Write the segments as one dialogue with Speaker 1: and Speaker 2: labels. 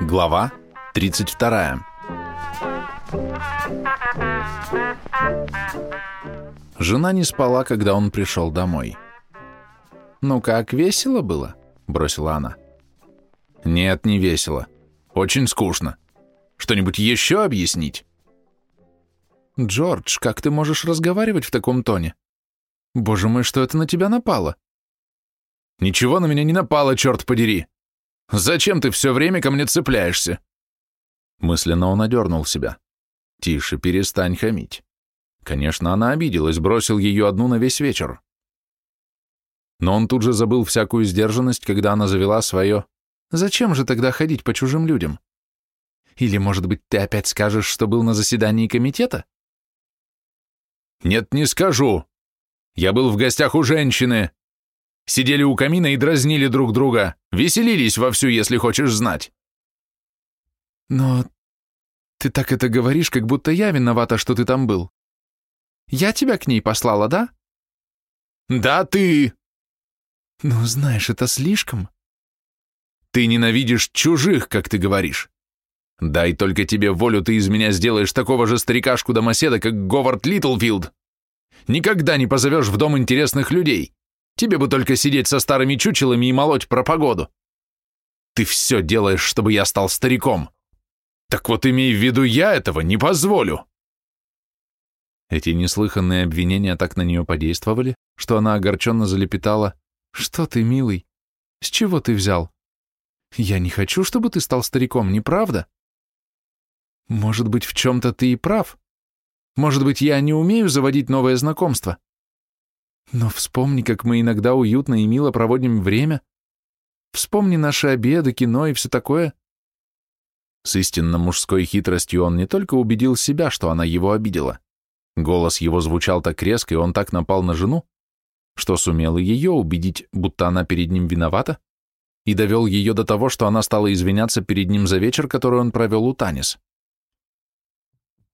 Speaker 1: Глава 32 Жена не спала, когда он пришел домой. «Ну как, весело было?» — бросила она. «Нет, не весело. Очень скучно. Что-нибудь еще объяснить?» «Джордж, как ты можешь разговаривать в таком тоне? Боже мой, что это на тебя напало?» «Ничего на меня не напало, черт подери! Зачем ты все время ко мне цепляешься?» Мысленно он одернул себя. «Тише, перестань хамить». Конечно, она обиделась, бросил ее одну на весь вечер. Но он тут же забыл всякую сдержанность, когда она завела свое «Зачем же тогда ходить по чужим людям?» Или, может быть, ты опять скажешь, что был на заседании комитета? Нет, не скажу. Я был в гостях у женщины. Сидели у камина и дразнили друг друга. Веселились вовсю, если хочешь знать. Но ты так это говоришь, как будто я виновата, что ты там был. Я тебя к ней послала, да? Да, ты. Ну, знаешь, это слишком. Ты ненавидишь чужих, как ты говоришь. Дай только тебе волю, ты из меня сделаешь такого же старикашку-домоседа, как Говард Литлфилд. Никогда не позовешь в дом интересных людей. Тебе бы только сидеть со старыми чучелами и молоть про погоду. Ты все делаешь, чтобы я стал стариком. Так вот имей в виду, я этого не позволю. Эти неслыханные обвинения так на нее подействовали, что она огорченно залепетала. «Что ты, милый? С чего ты взял? Я не хочу, чтобы ты стал стариком, не правда?» Может быть, в чем-то ты и прав. Может быть, я не умею заводить новое знакомство. Но вспомни, как мы иногда уютно и мило проводим время. Вспомни наши обеды, кино и все такое. С истинно мужской хитростью он не только убедил себя, что она его обидела. Голос его звучал так резко, и он так напал на жену, что сумел и ее убедить, будто она перед ним виновата, и довел ее до того, что она стала извиняться перед ним за вечер, который он провел у Танис.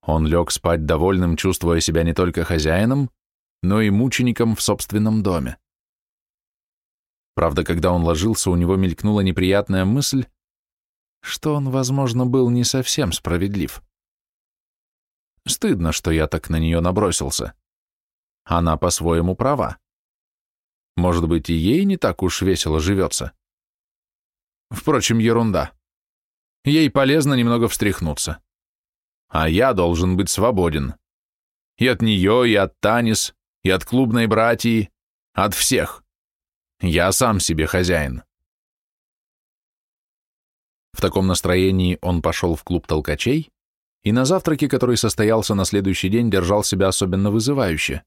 Speaker 1: Он лег спать довольным, чувствуя себя не только хозяином, но и мучеником в собственном доме. Правда, когда он ложился, у него мелькнула неприятная мысль, что он, возможно, был не совсем справедлив. Стыдно, что я так на нее набросился. Она по-своему права. Может быть, и ей не так уж весело живется. Впрочем, ерунда. Ей полезно немного встряхнуться а я должен быть свободен. И от нее, и от Танис, и от клубной братьи, от всех. Я сам себе хозяин. В таком настроении он пошел в клуб толкачей и на завтраке, который состоялся на следующий день, держал себя особенно вызывающе.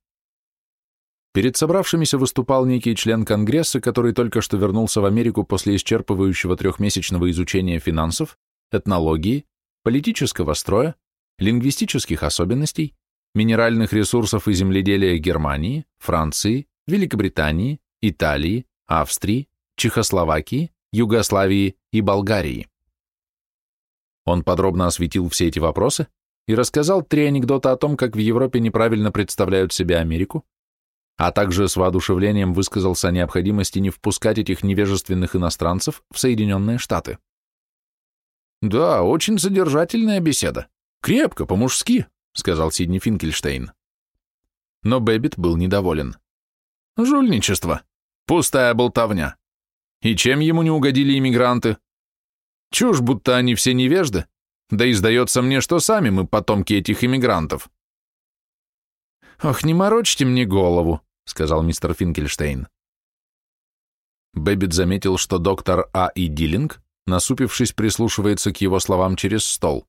Speaker 1: Перед собравшимися выступал некий член Конгресса, который только что вернулся в Америку после исчерпывающего трехмесячного изучения финансов, этнологии, политического строя, лингвистических особенностей, минеральных ресурсов и земледелия Германии, Франции, Великобритании, Италии, Австрии, Чехословакии, Югославии и Болгарии. Он подробно осветил все эти вопросы и рассказал три анекдота о том, как в Европе неправильно представляют себе Америку, а также с воодушевлением высказался о необходимости не впускать этих невежественных иностранцев в Соединенные Штаты. Да, очень содержательная беседа, «Крепко, по-мужски», — сказал Сидни Финкельштейн. Но Бэббит был недоволен. «Жульничество. Пустая болтовня. И чем ему не угодили иммигранты? Чушь, будто они все невежды. Да и сдается мне, что сами мы потомки этих иммигрантов». «Ох, не морочьте мне голову», — сказал мистер Финкельштейн. Бэббит заметил, что доктор А. И. Диллинг, насупившись, прислушивается к его словам через стол.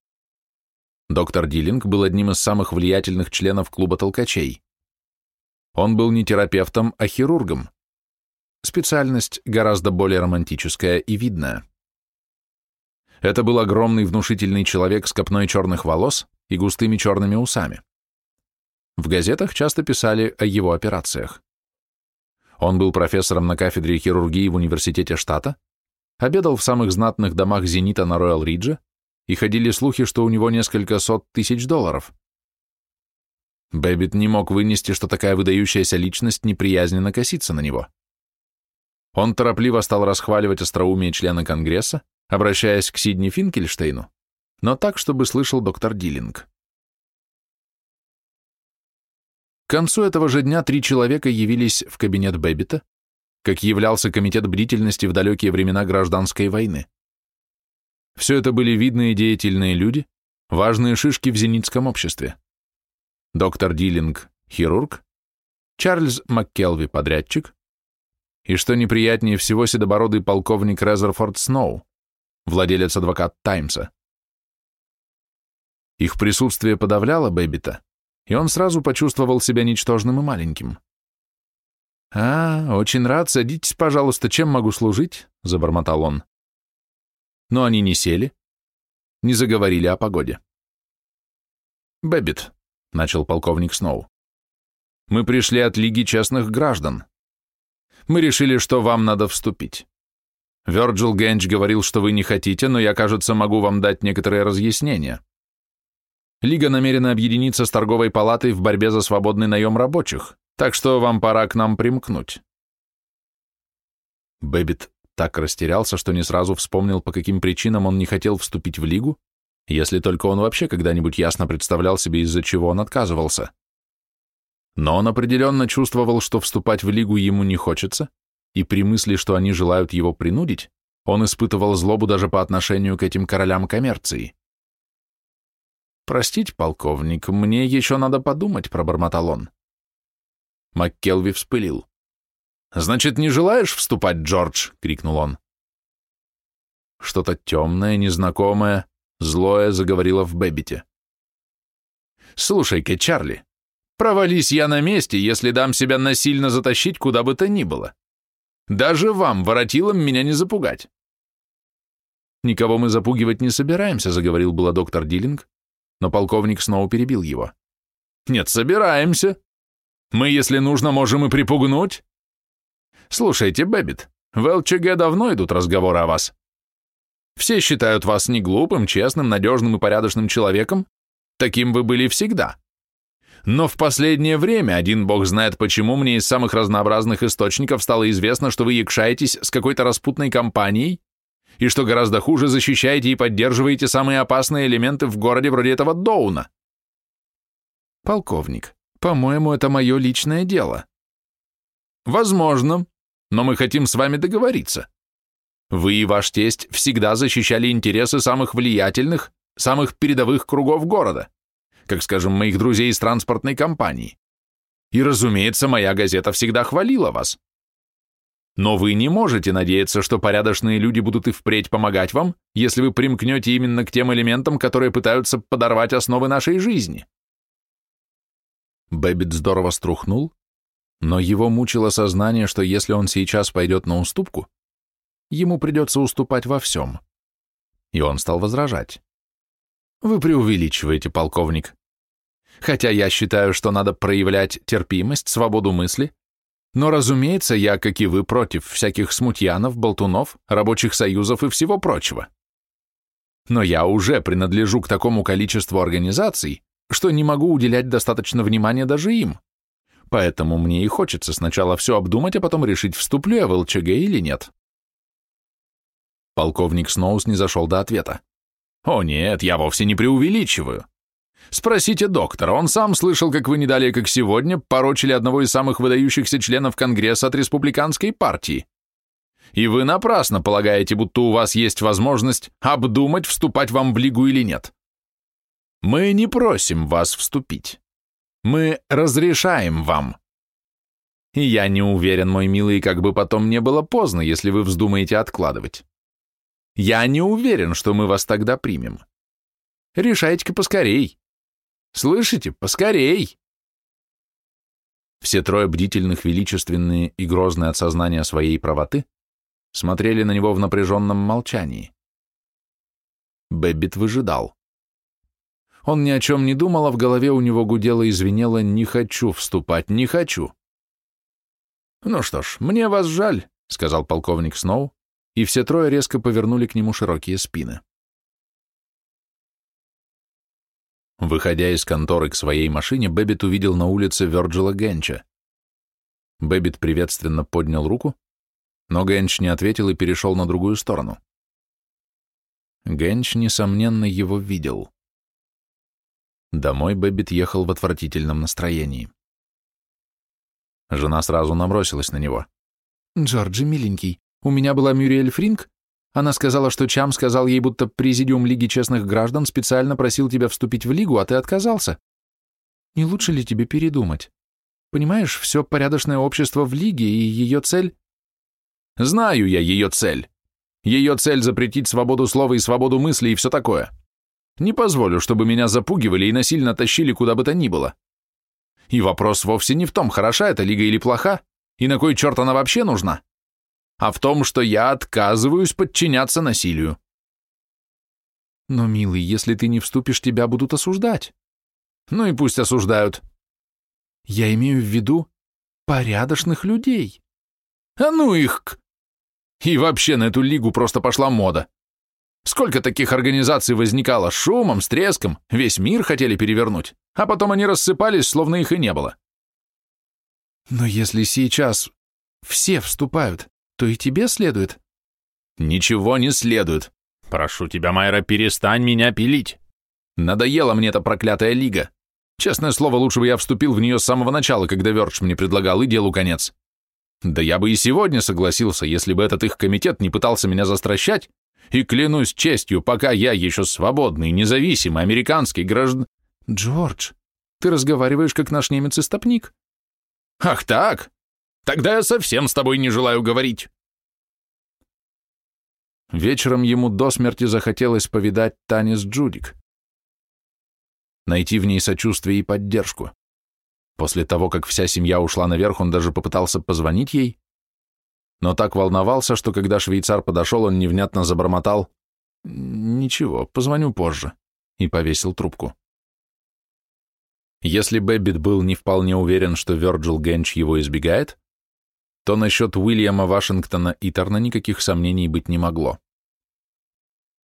Speaker 1: Доктор Диллинг был одним из самых влиятельных членов клуба толкачей. Он был не терапевтом, а хирургом. Специальность гораздо более романтическая и видная. Это был огромный внушительный человек с копной черных волос и густыми черными усами. В газетах часто писали о его операциях. Он был профессором на кафедре хирургии в университете штата, обедал в самых знатных домах «Зенита» на Роyal-Ридже, и ходили слухи, что у него несколько сот тысяч долларов. Бэббит не мог вынести, что такая выдающаяся личность неприязненно косится на него. Он торопливо стал расхваливать остроумие члена Конгресса, обращаясь к Сидни Финкельштейну, но так, чтобы слышал доктор Диллинг. К концу этого же дня три человека явились в кабинет Бэббита, как являлся комитет бдительности в далекие времена гражданской войны. Все это были видные деятельные люди, важные шишки в зенитском обществе. Доктор Диллинг – хирург, Чарльз МакКелви – подрядчик, и, что неприятнее всего, седобородый полковник Резерфорд Сноу, владелец адвокат Таймса. Их присутствие подавляло Бэббита, и он сразу почувствовал себя ничтожным и маленьким. «А, очень рад, садитесь, пожалуйста, чем могу служить?» — забормотал он. Но они не сели, не заговорили о погоде. «Бэббит», — начал полковник Сноу, — «мы пришли от Лиги честных граждан. Мы решили, что вам надо вступить. Вёрджил Генч говорил, что вы не хотите, но я, кажется, могу вам дать некоторые разъяснения. Лига намерена объединиться с торговой палатой в борьбе за свободный наем рабочих, так что вам пора к нам примкнуть. Бэббит так растерялся, что не сразу вспомнил, по каким причинам он не хотел вступить в Лигу, если только он вообще когда-нибудь ясно представлял себе, из-за чего он отказывался. Но он определенно чувствовал, что вступать в Лигу ему не хочется, и при мысли, что они желают его принудить, он испытывал злобу даже по отношению к этим королям коммерции. «Простите, полковник, мне еще надо подумать», — пробормотал он. МакКелви вспылил. «Значит, не желаешь вступать, Джордж?» — крикнул он. Что-то темное, незнакомое, злое заговорило в Бэббите. «Слушай-ка, Чарли, провались я на месте, если дам себя насильно затащить куда бы то ни было. Даже вам, воротилам, меня не запугать». «Никого мы запугивать не собираемся», — заговорил было доктор Диллинг, но полковник снова перебил его. «Нет, собираемся. Мы, если нужно, можем и припугнуть. Слушайте, Бэббит, в ЛЧГ давно идут разговоры о вас. Все считают вас не глупым, честным, надежным и порядочным человеком. Таким вы были всегда. Но в последнее время, один бог знает почему, мне из самых разнообразных источников стало известно, что вы якшаетесь с какой-то распутной компанией, и что гораздо хуже защищаете и поддерживаете самые опасные элементы в городе вроде этого Доуна. Полковник, по-моему, это мое личное дело. Возможно, но мы хотим с вами договориться. Вы и ваш тесть всегда защищали интересы самых влиятельных, самых передовых кругов города, как, скажем, моих друзей из транспортной компании. И, разумеется, моя газета всегда хвалила вас. Но вы не можете надеяться, что порядочные люди будут и впредь помогать вам, если вы примкнете именно к тем элементам, которые пытаются подорвать основы нашей жизни. Бэббит здорово струхнул, но его мучило сознание, что если он сейчас пойдет на уступку, ему придется уступать во всем. И он стал возражать. «Вы преувеличиваете, полковник. Хотя я считаю, что надо проявлять терпимость, свободу мысли, но, разумеется, я, как и вы, против всяких смутьянов, болтунов, рабочих союзов и всего прочего. Но я уже принадлежу к такому количеству организаций, что не могу уделять достаточно внимания даже им. Поэтому мне и хочется сначала все обдумать, а потом решить, вступлю я в ЛЧГ или нет. Полковник Сноус не зашел до ответа. «О нет, я вовсе не преувеличиваю. Спросите доктора, он сам слышал, как вы не далее, как сегодня, порочили одного из самых выдающихся членов Конгресса от республиканской партии. И вы напрасно полагаете, будто у вас есть возможность обдумать, вступать вам в лигу или нет. Мы не просим вас вступить. Мы разрешаем вам. И я не уверен, мой милый, как бы потом не было поздно, если вы вздумаете откладывать. Я не уверен, что мы вас тогда примем. Решайте-ка поскорей. Слышите? Поскорей!» Все трое бдительных, величественные и грозные от сознания своей правоты смотрели на него в напряженном молчании. Бэббит выжидал. Он ни о чем не думал, а в голове у него гудело и звенело «не хочу вступать, не хочу». «Ну что ж, мне вас жаль», — сказал полковник Сноу, и все трое резко повернули к нему широкие спины. Выходя из конторы к своей машине, Бэббит увидел на улице Вёрджила Генча. Бэббит приветственно поднял руку, но Генч не ответил и перешел на другую сторону. Генч, несомненно, его видел. Домой Бэббит ехал в отвратительном настроении. Жена сразу набросилась на него.
Speaker 2: «Джорджи, миленький, у меня была Мюриэль Фринк. Она сказала, что Чам сказал ей, будто Президиум Лиги Честных Граждан специально просил тебя вступить в Лигу, а ты отказался. Не лучше ли тебе передумать? Понимаешь, все порядочное общество в Лиге, и ее цель...»
Speaker 1: «Знаю я ее цель. Ее цель — запретить свободу слова и свободу мысли и все такое. Не позволю, чтобы меня запугивали и насильно тащили куда бы то ни было. И вопрос вовсе не в том, хороша эта лига или плоха, и на кой черт она вообще нужна, а в том, что я отказываюсь подчиняться насилию.
Speaker 2: Но, милый, если ты не вступишь, тебя будут осуждать.
Speaker 1: Ну и пусть осуждают.
Speaker 2: Я имею в виду порядочных людей.
Speaker 1: А ну их к... И вообще на эту лигу просто пошла мода. Сколько таких организаций возникало шумом, с треском, весь мир хотели перевернуть, а потом они рассыпались, словно их и не было.
Speaker 2: Но если сейчас все вступают, то и тебе следует.
Speaker 1: Ничего не следует. Прошу тебя, Майра, перестань меня пилить. Надоела мне эта проклятая лига. Честное слово, лучше бы я вступил в нее с самого начала, когда Вердж мне предлагал, и делу конец. Да я бы и сегодня согласился, если бы этот их комитет не пытался меня застращать и клянусь честью, пока я еще свободный, независимый, американский граждан...
Speaker 2: Джордж, ты разговариваешь, как наш немец-истопник.
Speaker 1: Ах так? Тогда я совсем с тобой не желаю говорить. Вечером ему до смерти захотелось повидать Танис Джудик. Найти в ней сочувствие и поддержку. После того, как вся семья ушла наверх, он даже попытался позвонить ей, но так волновался, что когда швейцар подошел, он невнятно забормотал «Ничего, позвоню позже» и повесил трубку. Если Бэббит был не вполне уверен, что Вёрджил Генч его избегает, то насчет Уильяма Вашингтона Итерна никаких сомнений быть не могло.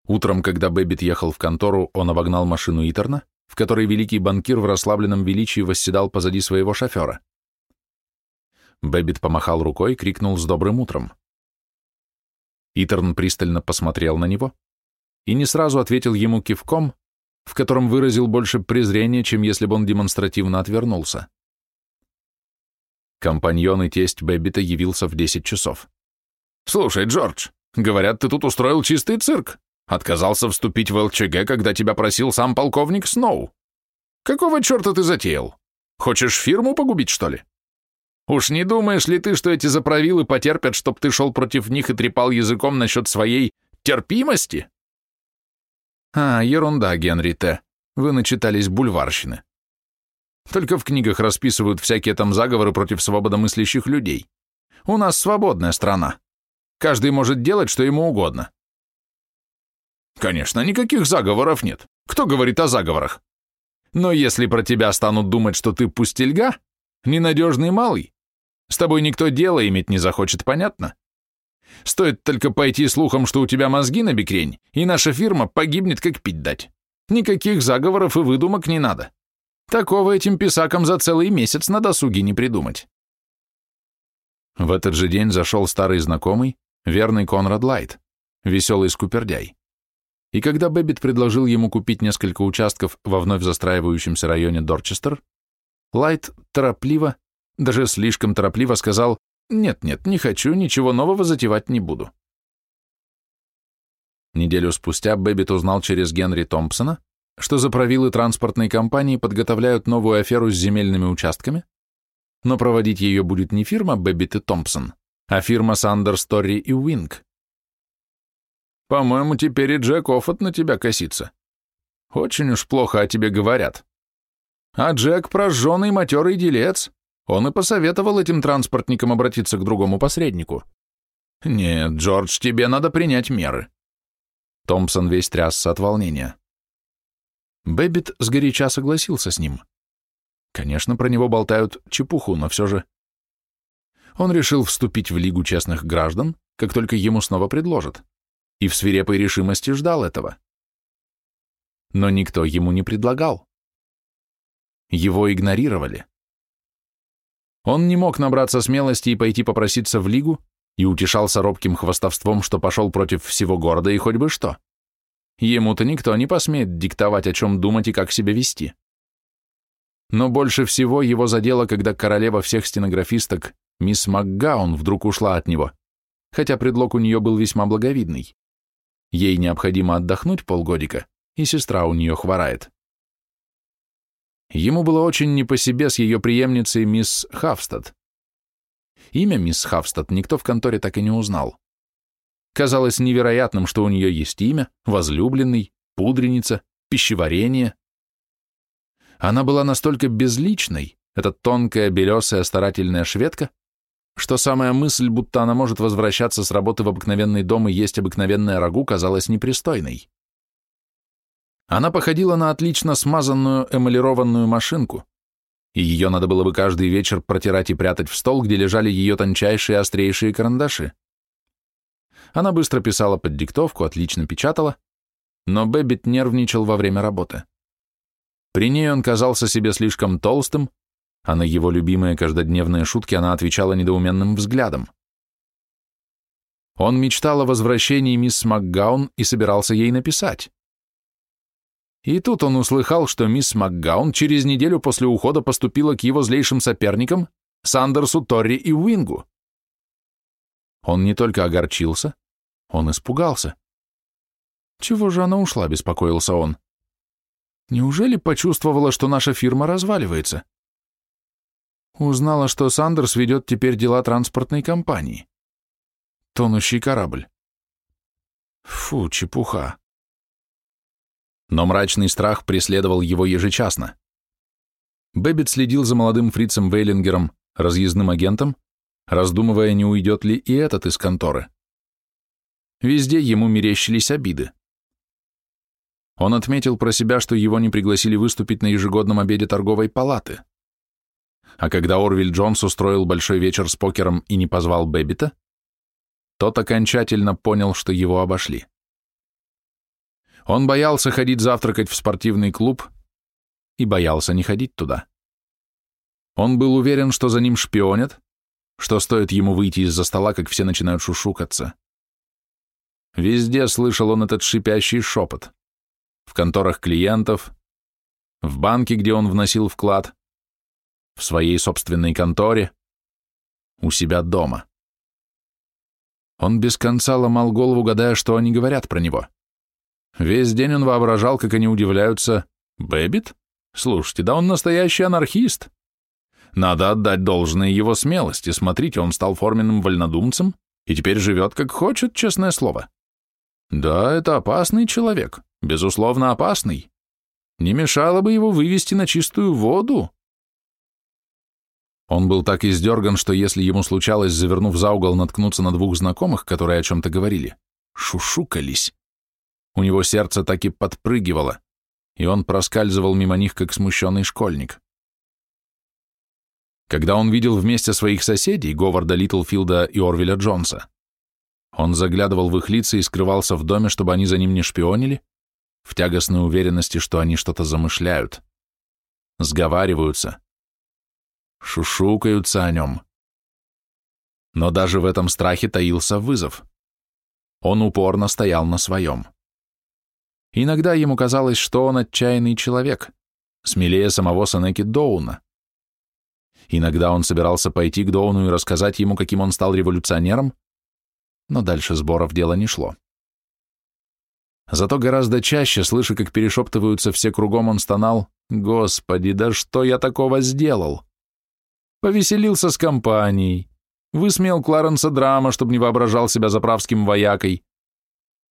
Speaker 1: Утром, когда Бэббит ехал в контору, он обогнал машину Итерна, в которой великий банкир в расслабленном величии восседал позади своего шофера. Бэббит помахал рукой и крикнул с добрым утром. Итерн пристально посмотрел на него и не сразу ответил ему кивком, в котором выразил больше презрения, чем если бы он демонстративно отвернулся. Компаньон и тесть Бэббита явился в десять часов. «Слушай, Джордж, говорят, ты тут устроил чистый цирк. Отказался вступить в ЛЧГ, когда тебя просил сам полковник Сноу. Какого черта ты затеял? Хочешь фирму погубить, что ли?» Уж не думаешь ли ты, что эти заправилы потерпят, чтоб ты шел против них и трепал языком насчет своей терпимости? А, ерунда, Генри Т. Вы начитались бульварщины. Только в книгах расписывают всякие там заговоры против свободомыслящих людей. У нас свободная страна. Каждый может делать, что ему угодно. Конечно, никаких заговоров нет. Кто говорит о заговорах? Но если про тебя станут думать, что ты пустельга, ненадежный малый, с тобой никто дело иметь не захочет, понятно? Стоит только пойти слухам, что у тебя мозги на бекрень, и наша фирма погибнет, как пить дать. Никаких заговоров и выдумок не надо. Такого этим писакам за целый месяц на досуге не придумать. В этот же день зашел старый знакомый, верный Конрад Лайт, веселый скупердяй. И когда Бэббит предложил ему купить несколько участков во вновь застраивающемся районе Дорчестер, Лайт торопливо, даже слишком торопливо сказал «Нет-нет, не хочу, ничего нового затевать не буду». Неделю спустя Бэббит узнал через Генри Томпсона, что заправилы транспортной компании подготовляют новую аферу с земельными участками, но проводить ее будет не фирма Бэббит и Томпсон, а фирма Сандер Стори и Уинг. По-моему, теперь и Джек Оффот на тебя косится. Очень уж плохо о тебе говорят. А Джек прожженный матерый делец. Он и посоветовал этим транспортникам обратиться к другому посреднику. Нет, Джордж, тебе надо принять меры. Томпсон весь трясся от волнения. Бэббит сгоряча согласился с ним. Конечно, про него болтают чепуху, но все же... Он решил вступить в Лигу честных граждан, как только ему снова предложат, и в свирепой решимости ждал этого. Но никто ему не предлагал. Его игнорировали. Он не мог набраться смелости и пойти попроситься в Лигу, и утешался робким хвастовством, что пошел против всего города и хоть бы что. Ему-то никто не посмеет диктовать, о чем думать и как себя вести. Но больше всего его задело, когда королева всех стенографисток, мисс МакГаун, вдруг ушла от него, хотя предлог у нее был весьма благовидный. Ей необходимо отдохнуть полгодика, и сестра у нее хворает. Ему было очень не по себе с ее преемницей мисс Хавстад. Имя мисс Хавстад никто в конторе так и не узнал. Казалось невероятным, что у нее есть имя, возлюбленный, пудреница, пищеварение. Она была настолько безличной, эта тонкая, белесая, старательная шведка, что самая мысль, будто она может возвращаться с работы в обыкновенный дом и есть обыкновенное рагу, казалась непристойной. Она походила на отлично смазанную эмалированную машинку, и ее надо было бы каждый вечер протирать и прятать в стол, где лежали ее тончайшие острейшие карандаши. Она быстро писала под диктовку, отлично печатала, но Бэббит нервничал во время работы. При ней он казался себе слишком толстым, а на его любимые каждодневные шутки она отвечала недоуменным взглядом. Он мечтал о возвращении мисс МакГаун и собирался ей написать. И тут он услыхал, что мисс МакГаун через неделю после ухода поступила к его злейшим соперникам Сандерсу, Торри и Уингу. Он не только огорчился, он испугался. «Чего же она ушла?» — беспокоился он. «Неужели почувствовала, что наша фирма разваливается?» Узнала, что Сандерс ведет теперь дела транспортной компании. Тонущий корабль. Фу, чепуха. Но мрачный страх преследовал его ежечасно. Бэббит следил за молодым Фрицем Вейлингером, разъездным агентом, раздумывая, не уйдет ли и этот из конторы. Везде ему мерещились обиды. Он отметил про себя, что его не пригласили выступить на ежегодном обеде торговой палаты. А когда Орвиль Джонс устроил большой вечер с покером и не позвал Бэббита, тот окончательно понял, что его обошли. Он боялся ходить завтракать в спортивный клуб и боялся не ходить туда. Он был уверен, что за ним шпионят, что стоит ему выйти из-за стола, как все начинают шушукаться. Везде слышал он этот шипящий шепот. В конторах клиентов, в банке, где он вносил вклад, в своей собственной конторе, у себя дома. Он без конца ломал голову, гадая, что они говорят про него. Весь день он воображал, как они удивляются. «Бэббит? Слушайте, да он настоящий анархист. Надо отдать должное его смелости. Смотрите, он стал форменным вольнодумцем и теперь живет как хочет, честное слово. Да, это опасный человек, безусловно опасный. Не мешало бы его вывести на чистую воду. Он был так издерган, что если ему случалось, завернув за угол, наткнуться на двух знакомых, которые о чем-то говорили, шушукались, у него сердце так и подпрыгивало, и он проскальзывал мимо них, как смущенный школьник. Когда он видел вместе своих соседей, Говарда Литлфилда и Орвеля Джонса, он заглядывал в их лица и скрывался в доме, чтобы они за ним не шпионили, в тягостной уверенности, что они что-то замышляют, сговариваются, шушукаются о нем. Но даже в этом страхе таился вызов. Он упорно стоял на своем. Иногда ему казалось, что он отчаянный человек, смелее самого Санеки Доуна. Иногда он собирался пойти к Доуну и рассказать ему, каким он стал революционером, но дальше сборов дело не шло. Зато гораздо чаще, слыша, как перешептываются все кругом, он стонал «Господи, да что я такого сделал?» Повеселился с компанией, высмеял Кларенса Драма, чтобы не воображал себя заправским воякой,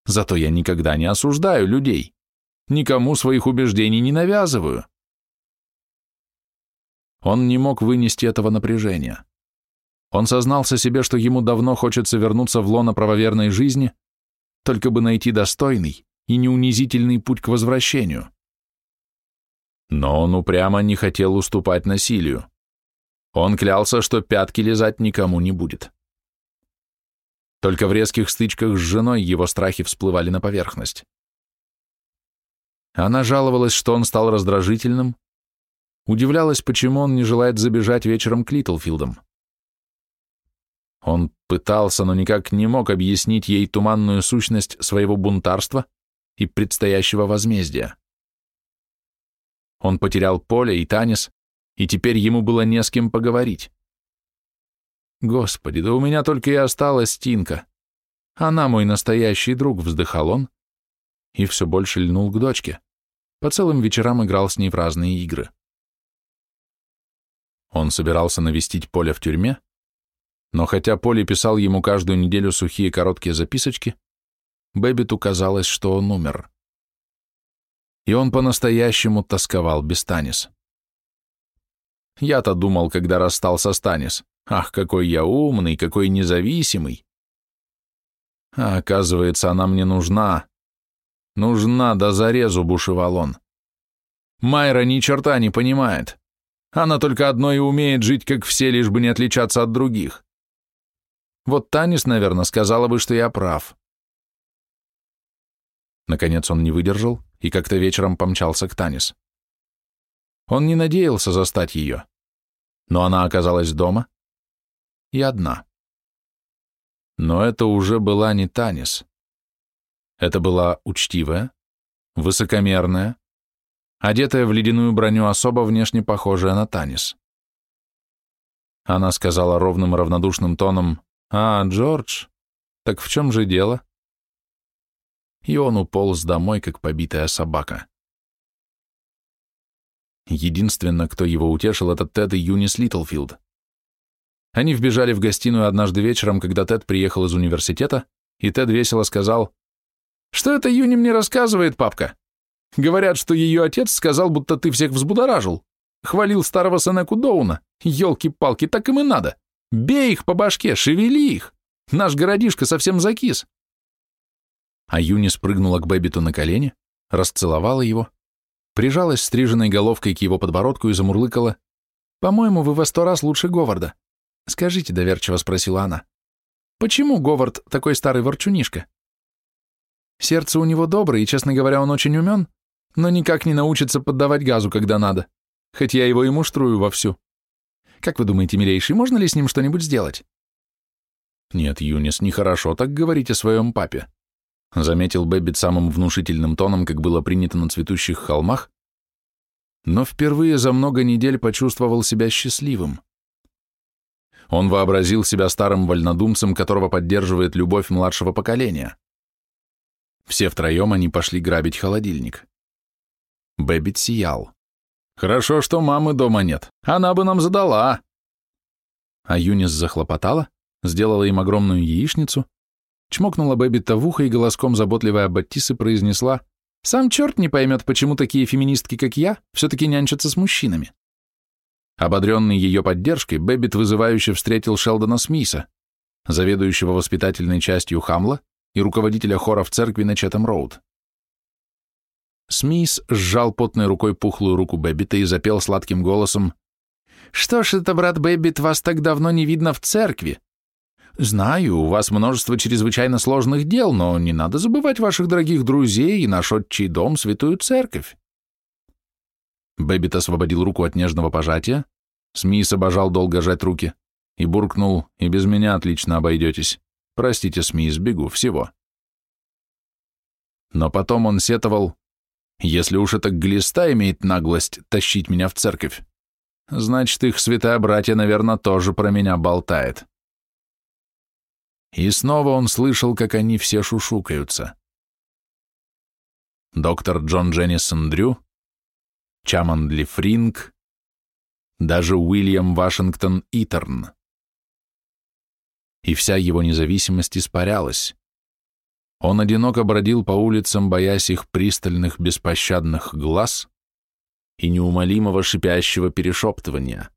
Speaker 1: Зато я никогда не осуждаю людей, никому своих убеждений не навязываю. Он не мог вынести этого напряжения. Он сознался себе, что ему давно хочется вернуться в лоно правоверной жизни, только бы найти достойный и неунизительный путь к возвращению. Но он упрямо не хотел уступать насилию. Он клялся, что пятки лизать никому не будет. Только в резких стычках с женой его страхи всплывали на поверхность. Она жаловалась, что он стал раздражительным, удивлялась, почему он не желает забежать вечером к Литлфилдам. Он пытался, но никак не мог объяснить ей туманную сущность своего бунтарства и предстоящего возмездия. Он потерял поле и Танис, и теперь ему было не с кем поговорить. Господи, да у меня только и осталась Тинка. Она мой настоящий друг, вздыхал он, и все больше льнул к дочке. По целым вечерам играл с ней в разные игры. Он собирался навестить Поля в тюрьме, но хотя Поли писал ему каждую неделю сухие короткие записочки, Бэббиту казалось, что он умер. И он по-настоящему тосковал без Танис. Я-то думал, когда расстался с Танис, ах, какой я умный, какой независимый. А оказывается, она мне нужна. Нужна до зарезу, бушевал он. Майра ни черта не понимает. Она только одно и умеет жить, как все, лишь бы не отличаться от других. Вот Танис, наверное, сказала бы, что я прав. Наконец он не выдержал и как-то вечером помчался к Танис. Он не надеялся застать ее, но она оказалась дома и одна. Но это уже была не Танис. Это была учтивая, высокомерная, одетая в ледяную броню особо внешне похожая на Танис. Она сказала ровным равнодушным тоном «А, Джордж, так в чем же дело?» И он уполз домой, как побитая собака. Единственно, кто его утешил, это Тед и Юнис Литлфилд. Они вбежали в гостиную однажды вечером, когда Тед приехал из университета, и Тед весело сказал, «Что это Юни мне рассказывает, папка? Говорят, что ее отец сказал, будто ты всех взбудоражил. Хвалил старого Сенеку Доуна. Елки-палки, так им и надо. Бей их по башке, шевели их. Наш городишко совсем закис». А Юни спрыгнула к Бэббиту на колени, расцеловала его, прижалась стриженной головкой к его подбородку и замурлыкала, «По-моему, вы во сто раз лучше Говарда. «Скажите», — доверчиво спросила она, — «почему Говард такой старый ворчунишка? Сердце у него доброе, и, честно говоря, он очень умен, но никак не научится поддавать газу, когда надо, хоть я его и муштрую вовсю. Как вы думаете, милейший, можно ли с ним что-нибудь сделать?» «Нет, Юнис, нехорошо так говорить о своем папе», — заметил Бэббит самым внушительным тоном, как было принято на цветущих холмах, но впервые за много недель почувствовал себя счастливым. Он вообразил себя старым вольнодумцем, которого поддерживает любовь младшего поколения. Все втроем они пошли грабить холодильник. Бэббит сиял. «Хорошо, что мамы дома нет. Она бы нам задала». А Юнис захлопотала, сделала им огромную яичницу, чмокнула Бэббита в ухо и голоском заботливой аббатисы произнесла «Сам черт не поймет, почему такие феминистки, как я, все-таки нянчатся с мужчинами». Ободренный ее поддержкой, Бэббит вызывающе встретил Шелдона Смиса, заведующего воспитательной частью Хамла и руководителя хора в церкви на Четом-Роуд. Смис сжал потной рукой пухлую руку Бэббита и запел сладким голосом «Что ж это, брат Бэббит, вас так давно не видно в церкви? Знаю, у вас множество чрезвычайно сложных дел, но не надо забывать ваших дорогих друзей и наш отчий дом, святую церковь. Бэббит освободил руку от нежного пожатия, Смис обожал долго жать руки и буркнул, и без меня отлично обойдетесь. Простите, Смис, бегу, всего. Но потом он сетовал, если уж эта глиста имеет наглость тащить меня в церковь, значит, их святая братья, наверное, тоже про меня болтает. И снова он слышал, как они все шушукаются. Доктор Джон Дженнисон Дрю Чамандли Фринг, даже Уильям Вашингтон Итерн. И вся его независимость испарялась. Он одиноко бродил по улицам, боясь их пристальных, беспощадных глаз и неумолимого шипящего перешептывания.